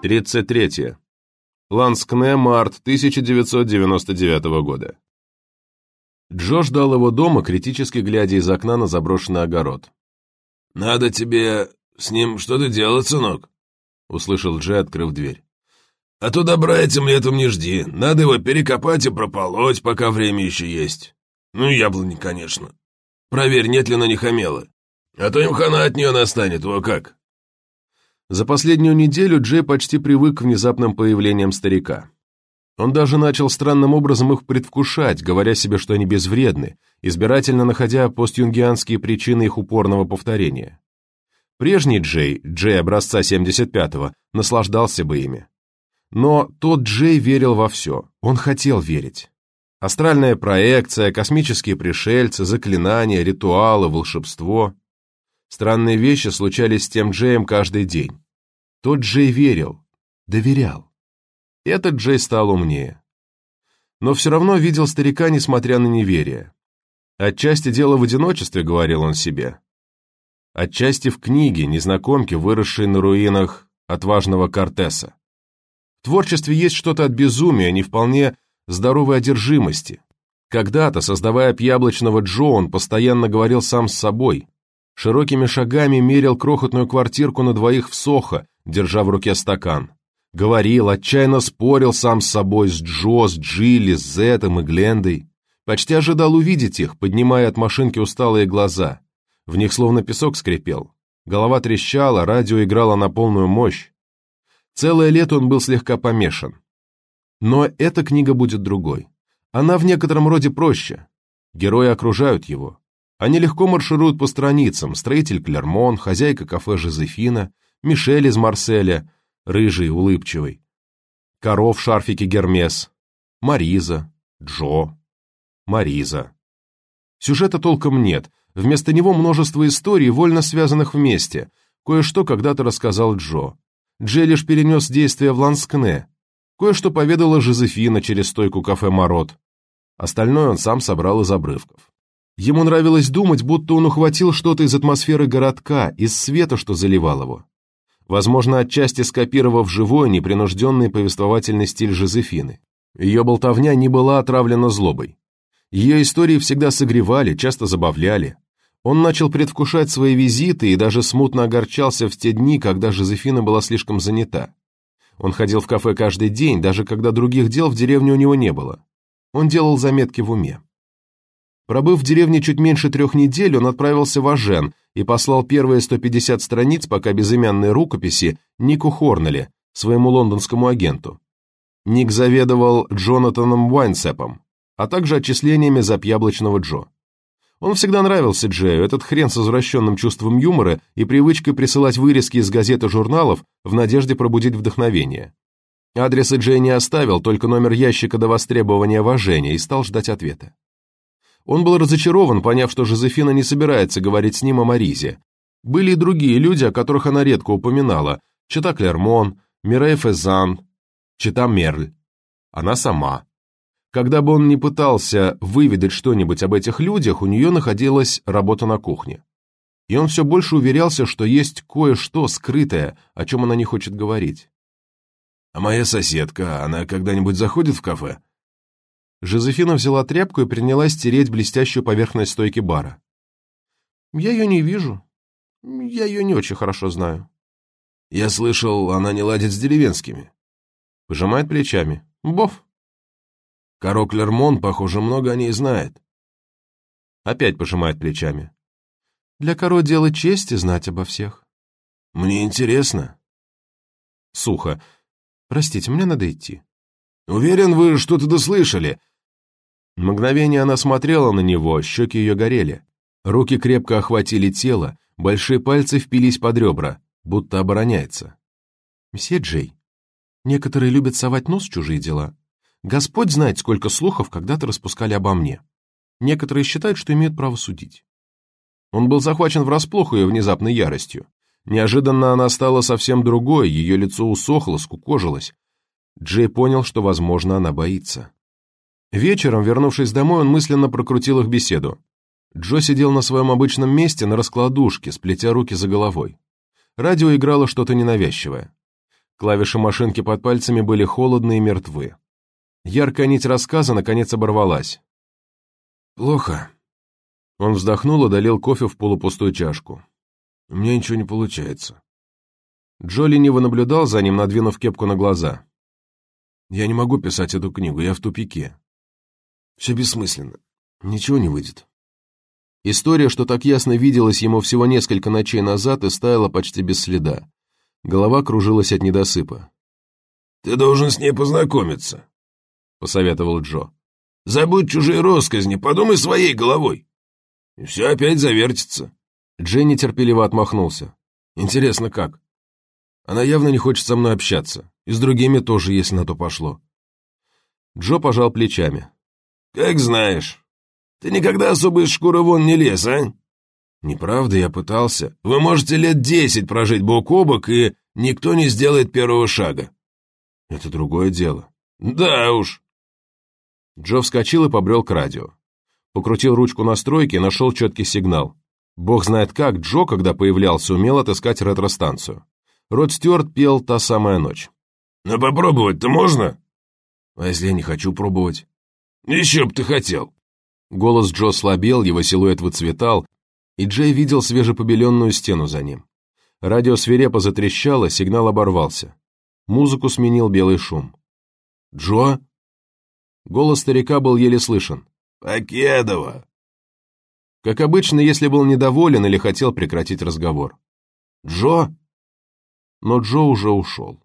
33. Ланскне, март 1999 года. Джо ждал его дома, критически глядя из окна на заброшенный огород. «Надо тебе с ним что-то делать, сынок», — услышал Джей, открыв дверь. «А то добра этим летом не жди. Надо его перекопать и прополоть, пока время еще есть. Ну, яблони, конечно. Проверь, нет ли на них омела. А то им хана от нее настанет, о как». За последнюю неделю Джей почти привык к внезапным появлениям старика. Он даже начал странным образом их предвкушать, говоря себе, что они безвредны, избирательно находя постюнгианские причины их упорного повторения. Прежний Джей, Джей образца 75-го, наслаждался бы ими. Но тот Джей верил во все, он хотел верить. Астральная проекция, космические пришельцы, заклинания, ритуалы, волшебство. Странные вещи случались с тем Джеем каждый день. Тот Джей верил, доверял. Этот Джей стал умнее. Но все равно видел старика, несмотря на неверие. Отчасти дело в одиночестве, говорил он себе. Отчасти в книге, незнакомке, выросшей на руинах отважного Кортеса. В творчестве есть что-то от безумия, не вполне здоровой одержимости. Когда-то, создавая Пьяблочного Джо, он постоянно говорил сам с собой, широкими шагами мерил крохотную квартирку на двоих в Сохо, держа в руке стакан. Говорил, отчаянно спорил сам с собой, с Джо, с Джилли, с Зетом и Глендой. Почти ожидал увидеть их, поднимая от машинки усталые глаза. В них словно песок скрипел. Голова трещала, радио играло на полную мощь. Целое лето он был слегка помешан. Но эта книга будет другой. Она в некотором роде проще. Герои окружают его. Они легко маршируют по страницам, строитель Клермон, хозяйка кафе Жозефина, Мишель из Марселя, рыжий, улыбчивый, коров в шарфике Гермес, Мариза, Джо, Мариза. Сюжета толком нет, вместо него множество историй, вольно связанных вместе, кое-что когда-то рассказал Джо. Джей лишь перенес действие в Ланскне, кое-что поведала Жозефина через стойку кафе Марот. Остальное он сам собрал из обрывков. Ему нравилось думать, будто он ухватил что-то из атмосферы городка, из света, что заливал его. Возможно, отчасти скопировав живой, непринужденный повествовательный стиль Жозефины. Ее болтовня не была отравлена злобой. Ее истории всегда согревали, часто забавляли. Он начал предвкушать свои визиты и даже смутно огорчался в те дни, когда Жозефина была слишком занята. Он ходил в кафе каждый день, даже когда других дел в деревне у него не было. Он делал заметки в уме. Пробыв в деревне чуть меньше трех недель, он отправился в Ажен и послал первые 150 страниц пока безымянной рукописи Нику Хорнелли, своему лондонскому агенту. Ник заведовал Джонатаном Уайнсепом, а также отчислениями за яблочного Джо. Он всегда нравился Джею, этот хрен с возвращенным чувством юмора и привычкой присылать вырезки из газет и журналов в надежде пробудить вдохновение. Адреса Джей не оставил, только номер ящика до востребования вожения, и стал ждать ответа. Он был разочарован, поняв, что Жозефина не собирается говорить с ним о Маризе. Были и другие люди, о которых она редко упоминала. Чита Клермон, Мирей Фезан, Чита Мерль. Она сама. Когда бы он ни пытался выведать что-нибудь об этих людях, у нее находилась работа на кухне. И он все больше уверялся, что есть кое-что скрытое, о чем она не хочет говорить. «А моя соседка, она когда-нибудь заходит в кафе?» Жозефина взяла тряпку и принялась стереть блестящую поверхность стойки бара. «Я ее не вижу. Я ее не очень хорошо знаю». «Я слышал, она не ладит с деревенскими». Пожимает плечами. «Бов». Каро Клермон, похоже, много о ней знает. Опять пожимает плечами. «Для Каро дело чести знать обо всех». «Мне интересно». Сухо. «Простите, мне надо идти». «Уверен, вы что-то дослышали. Мгновение она смотрела на него, щеки ее горели. Руки крепко охватили тело, большие пальцы впились под ребра, будто обороняется. «Мсье Джей, некоторые любят совать нос в чужие дела. Господь знает, сколько слухов когда-то распускали обо мне. Некоторые считают, что имеют право судить». Он был захвачен врасплох ее внезапной яростью. Неожиданно она стала совсем другой, ее лицо усохло, скукожилось. Джей понял, что, возможно, она боится. Вечером, вернувшись домой, он мысленно прокрутил их беседу. Джо сидел на своем обычном месте на раскладушке, сплетя руки за головой. Радио играло что-то ненавязчивое. Клавиши машинки под пальцами были холодны и мертвы. Яркая нить рассказа наконец оборвалась. «Плохо». Он вздохнул и долил кофе в полупустую чашку. «У меня ничего не получается». Джо лениво наблюдал за ним, надвинув кепку на глаза. «Я не могу писать эту книгу, я в тупике. Все бессмысленно. Ничего не выйдет». История, что так ясно виделась ему всего несколько ночей назад, и стаяла почти без следа. Голова кружилась от недосыпа. «Ты должен с ней познакомиться», — посоветовал Джо. «Забудь чужие росказни, подумай своей головой. И все опять завертится». Дженни терпеливо отмахнулся. «Интересно, как? Она явно не хочет со мной общаться. И с другими тоже, если на то пошло». Джо пожал плечами. «Как знаешь. Ты никогда особо из шкуры вон не лез, а?» «Неправда, я пытался. Вы можете лет десять прожить бок о бок, и никто не сделает первого шага». «Это другое дело». «Да уж». Джо вскочил и побрел к радио. Покрутил ручку настройки и нашел четкий сигнал. Бог знает как, Джо, когда появлялся, умел отыскать ретро-станцию. Род Стюарт пел «Та самая ночь». «Но попробовать-то можно?» «А если я не хочу пробовать?» «Еще б ты хотел». Голос Джо слабел, его силуэт выцветал, и Джей видел свежепобеленную стену за ним. Радио свирепо затрещало, сигнал оборвался. Музыку сменил белый шум. «Джо?» Голос старика был еле слышен. «Покедова!» Как обычно, если был недоволен или хотел прекратить разговор. «Джо?» Но Джо уже ушел.